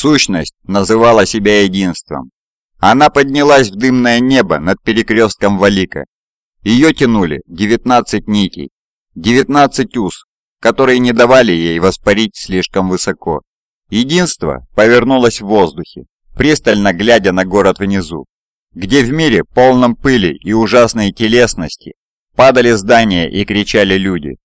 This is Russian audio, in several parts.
Сущность называла себя единством. Она поднялась в дымное небо над перекрестком Валика. Ее тянули 19 нитей, 19 уз, которые не давали ей воспарить слишком высоко. Единство повернулось в воздухе, пристально глядя на город внизу, где в мире полном пыли и ужасной телесности падали здания и кричали люди.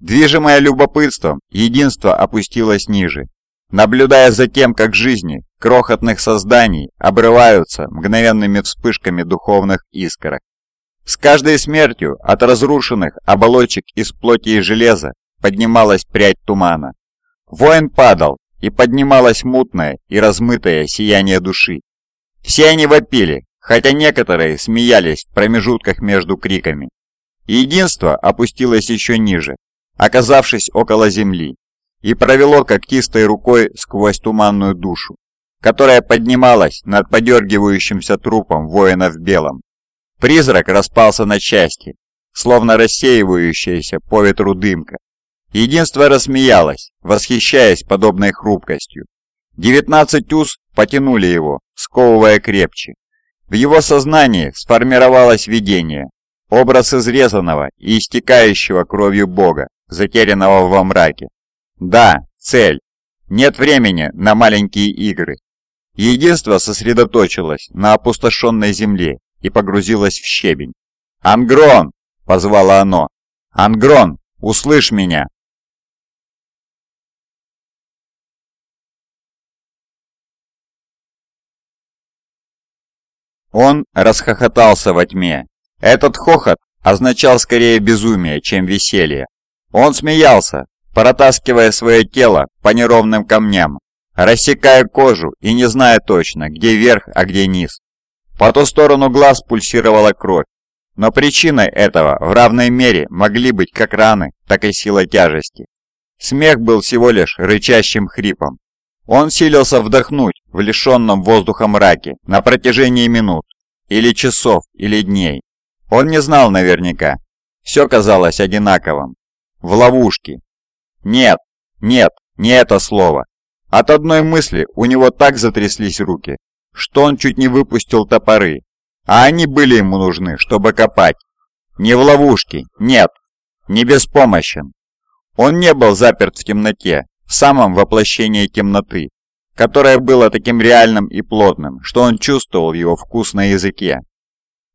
Движимое любопытством, единство опустилось ниже, наблюдая за тем, как жизни крохотных созданий обрываются мгновенными вспышками духовных искорок. С каждой смертью от разрушенных оболочек из плоти и железа поднималась прядь тумана. Воин падал, и поднималось мутное и размытое сияние души. Все они вопили, хотя некоторые смеялись в промежутках между криками. Единство опустилось еще ниже, оказавшись около земли, и провело когтистой рукой сквозь туманную душу, которая поднималась над подергивающимся трупом воина в белом. Призрак распался на части, словно рассеивающаяся по ветру дымка. Единство рассмеялось, восхищаясь подобной хрупкостью. Девятнадцать уз потянули его, сковывая крепче. В его сознании сформировалось видение, образ изрезанного и истекающего кровью Бога, затерянного во мраке. Да, цель. Нет времени на маленькие игры. Единство сосредоточилось на опустошенной земле и погрузилось в щебень. «Ангрон!» — позвало оно. «Ангрон, услышь меня!» Он расхохотался во тьме. Этот хохот означал скорее безумие, чем веселье. Он смеялся, протаскивая свое тело по неровным камням, рассекая кожу и не зная точно, где верх, а где низ. По ту сторону глаз пульсировала кровь, но причиной этого в равной мере могли быть как раны, так и сила тяжести. Смех был всего лишь рычащим хрипом. Он силился вдохнуть в лишенном воздуха мраке на протяжении минут, или часов, или дней. Он не знал наверняка. Все казалось одинаковым. В ловушке. Нет, нет, не это слово. От одной мысли у него так затряслись руки, что он чуть не выпустил топоры. А они были ему нужны, чтобы копать. Не в ловушке, нет, не беспомощен. Он не был заперт в темноте, в самом воплощении темноты, которое было таким реальным и плотным, что он чувствовал его вкус на языке.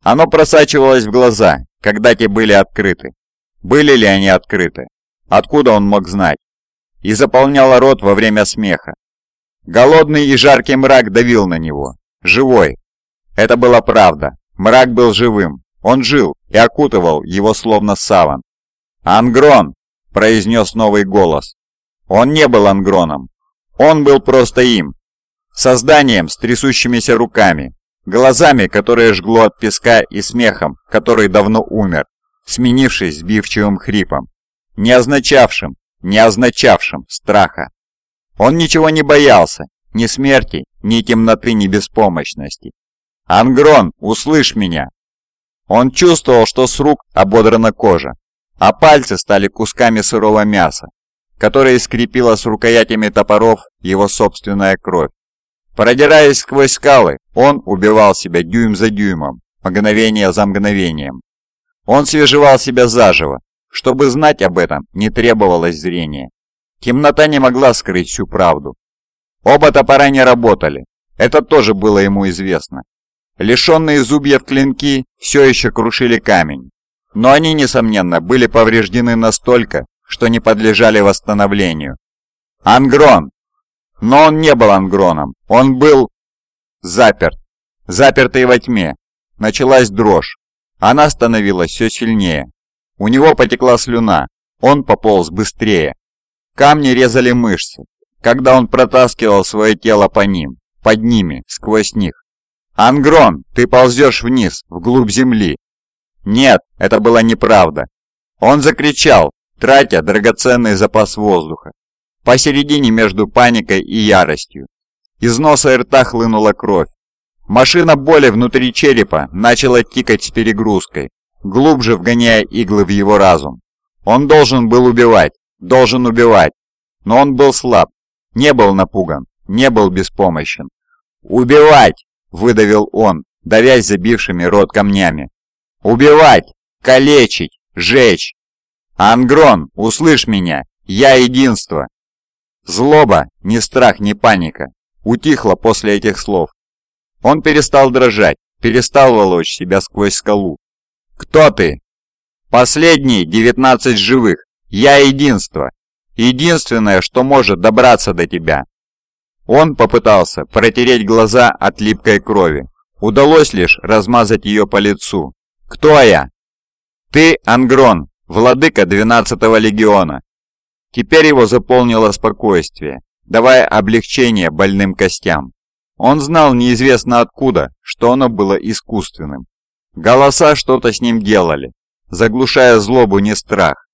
Оно просачивалось в глаза, когда те были открыты. Были ли они открыты? Откуда он мог знать? И заполняло рот во время смеха. Голодный и жаркий мрак давил на него. Живой. Это была правда. Мрак был живым. Он жил и окутывал его словно саван. «Ангрон!» – произнес новый голос. Он не был ангроном. Он был просто им. Созданием с трясущимися руками, глазами, которые жгло от песка и смехом, который давно умер, сменившись сбивчивым хрипом, не означавшим, не означавшим страха. Он ничего не боялся, ни смерти, ни темноты, ни беспомощности. «Ангрон, услышь меня!» Он чувствовал, что с рук ободрана кожа, а пальцы стали кусками сырого мяса, которое скрепила с рукоятями топоров его собственная кровь. Продираясь сквозь скалы, он убивал себя дюйм за дюймом, мгновение за мгновением. Он свежевал себя заживо. Чтобы знать об этом, не требовалось зрения. Темнота не могла скрыть всю правду. Оба топора не работали. Это тоже было ему известно. Лишенные зубьев клинки все еще крушили камень. Но они, несомненно, были повреждены настолько, что не подлежали восстановлению. Ангрон! Но он не был ангроном. Он был заперт. Запертый во тьме. Началась дрожь. Она становилась все сильнее. У него потекла слюна. Он пополз быстрее. Камни резали мышцы, когда он протаскивал свое тело по ним, под ними, сквозь них. «Ангрон, ты ползешь вниз, вглубь земли!» Нет, это была неправда. Он закричал, тратя драгоценный запас воздуха. Посередине между паникой и яростью. Из носа и рта хлынула кровь. Машина боли внутри черепа начала тикать с перегрузкой, глубже вгоняя иглы в его разум. Он должен был убивать, должен убивать. Но он был слаб, не был напуган. не был беспомощен. «Убивать!» — выдавил он, давясь забившими рот камнями. «Убивать! Калечить! Жечь! Ангрон, услышь меня! Я единство!» Злоба, ни страх, ни паника, утихла после этих слов. Он перестал дрожать, перестал волочь себя сквозь скалу. «Кто ты?» «Последние девятнадцать живых. Я единство. Единственное, что может добраться до тебя». Он попытался протереть глаза от липкой крови. Удалось лишь размазать ее по лицу. «Кто я?» «Ты Ангрон, владыка 12-го легиона». Теперь его заполнило спокойствие, давая облегчение больным костям. Он знал неизвестно откуда, что оно было искусственным. Голоса что-то с ним делали, заглушая злобу не страх.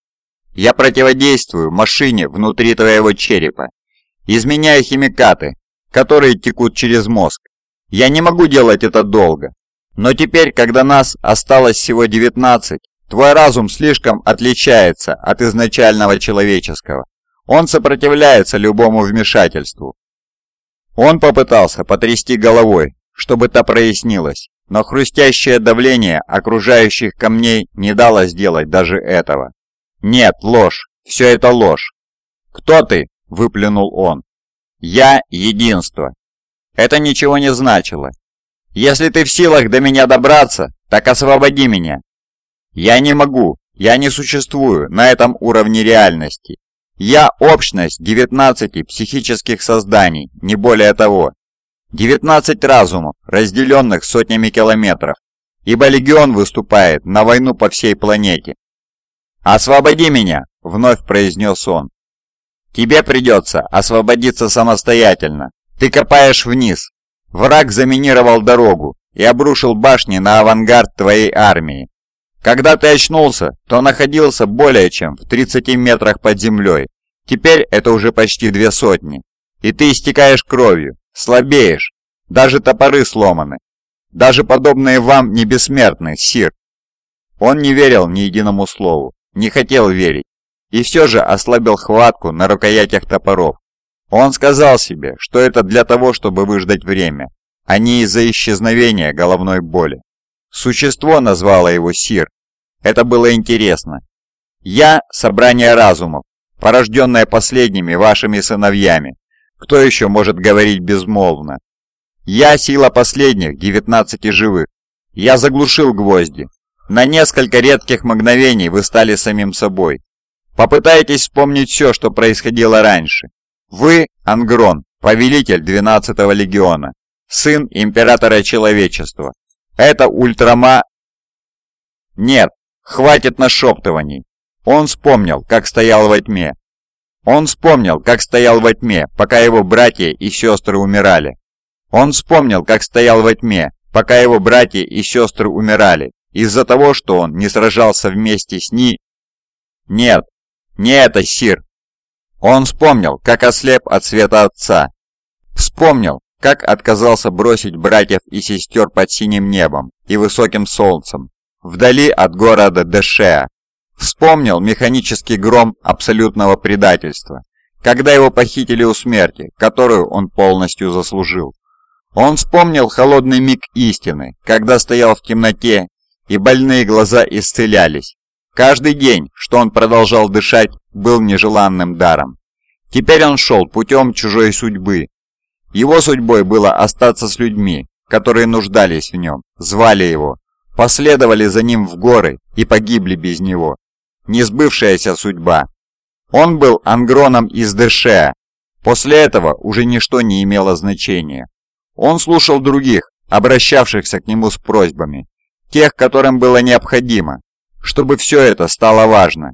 Я противодействую машине внутри твоего черепа, изменяя химикаты, которые текут через мозг. Я не могу делать это долго, но теперь, когда нас осталось всего 19, твой разум слишком отличается от изначального человеческого. Он сопротивляется любому вмешательству. Он попытался потрясти головой, чтобы та прояснилась, но хрустящее давление окружающих камней не дало сделать даже этого. «Нет, ложь! Все это ложь!» «Кто ты?» – выплюнул он. «Я – единство!» Это ничего не значило. «Если ты в силах до меня добраться, так освободи меня!» «Я не могу, я не существую на этом уровне реальности. Я – общность 19 психических созданий, не более того. 19 разумов, разделенных сотнями километров, ибо Легион выступает на войну по всей планете. «Освободи меня!» – вновь произнес он. «Тебе придется освободиться самостоятельно. Ты копаешь вниз. Враг заминировал дорогу и обрушил башни на авангард твоей армии. Когда ты очнулся, то находился более чем в 30 метрах под землей. Теперь это уже почти две сотни. И ты истекаешь кровью, слабеешь. Даже топоры сломаны. Даже подобные вам не бессмертны, Сир. Он не верил ни единому слову, не хотел верить. И все же ослабил хватку на рукоятях топоров. Он сказал себе, что это для того, чтобы выждать время, а не из-за исчезновения головной боли. Существо назвало его Сир. Это было интересно. Я – собрание разумов, порожденное последними вашими сыновьями. Кто еще может говорить безмолвно? Я сила последних, 19 живых. Я заглушил гвозди. На несколько редких мгновений вы стали самим собой. Попытайтесь вспомнить все, что происходило раньше. Вы, Ангрон, повелитель 12-го легиона, сын императора человечества. Это ультрама... Нет, хватит нашептываний. Он вспомнил, как стоял во тьме. Он вспомнил, как стоял во тьме, пока его братья и сестры умирали. Он вспомнил, как стоял во тьме, пока его братья и сестры умирали, из-за того, что он не сражался вместе с Ни... Нет, не это, Сир. Он вспомнил, как ослеп от света отца. Вспомнил, как отказался бросить братьев и сестер под синим небом и высоким солнцем, вдали от города Дэшеа. Вспомнил механический гром абсолютного предательства, когда его похитили у смерти, которую он полностью заслужил. Он вспомнил холодный миг истины, когда стоял в темноте, и больные глаза исцелялись. Каждый день, что он продолжал дышать, был нежеланным даром. Теперь он шел путем чужой судьбы. Его судьбой было остаться с людьми, которые нуждались в нем, звали его, последовали за ним в горы и погибли без него. Несбывшаяся судьба. Он был ангроном из Дэшеа. После этого уже ничто не имело значения. Он слушал других, обращавшихся к нему с просьбами, тех, которым было необходимо, чтобы все это стало важно.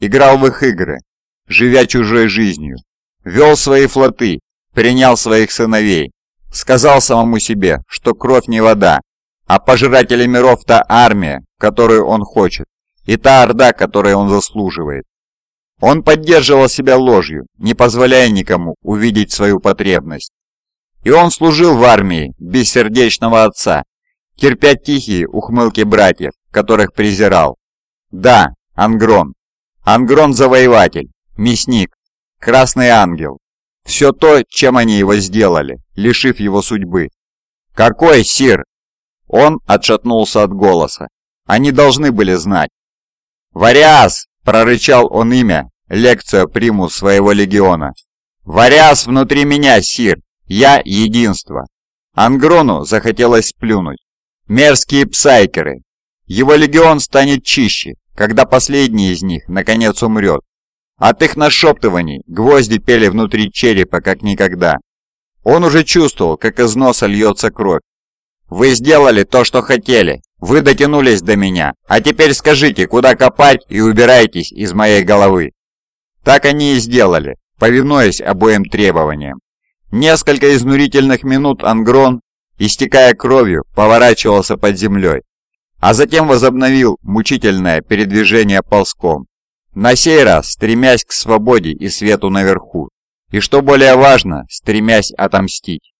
Играл в их игры, живя чужой жизнью. Вел свои флоты, принял своих сыновей. Сказал самому себе, что кровь не вода, а пожиратели миров та армия, которую он хочет, и та орда, которой он заслуживает. Он поддерживал себя ложью, не позволяя никому увидеть свою потребность. И он служил в армии бессердечного отца, терпя тихие ухмылки братьев, которых презирал. Да, Ангрон. Ангрон-завоеватель, мясник, красный ангел. Все то, чем они его сделали, лишив его судьбы. «Какой, Сир?» Он отшатнулся от голоса. Они должны были знать. «Вариас!» – прорычал он имя, лекцию приму своего легиона. «Вариас внутри меня, Сир! Я – единство!» Ангрону захотелось сплюнуть. Мерзкие псайкеры! Его легион станет чище, когда последний из них наконец умрет. От их нашептываний гвозди пели внутри черепа как никогда. Он уже чувствовал, как из носа льется кровь. «Вы сделали то, что хотели. Вы дотянулись до меня. А теперь скажите, куда копать и убирайтесь из моей головы». Так они и сделали, повинуясь обоим требованиям. Несколько изнурительных минут Ангрон, истекая кровью, поворачивался под землей, а затем возобновил мучительное передвижение ползком. На сей раз стремясь к свободе и свету наверху, и что более важно, стремясь отомстить.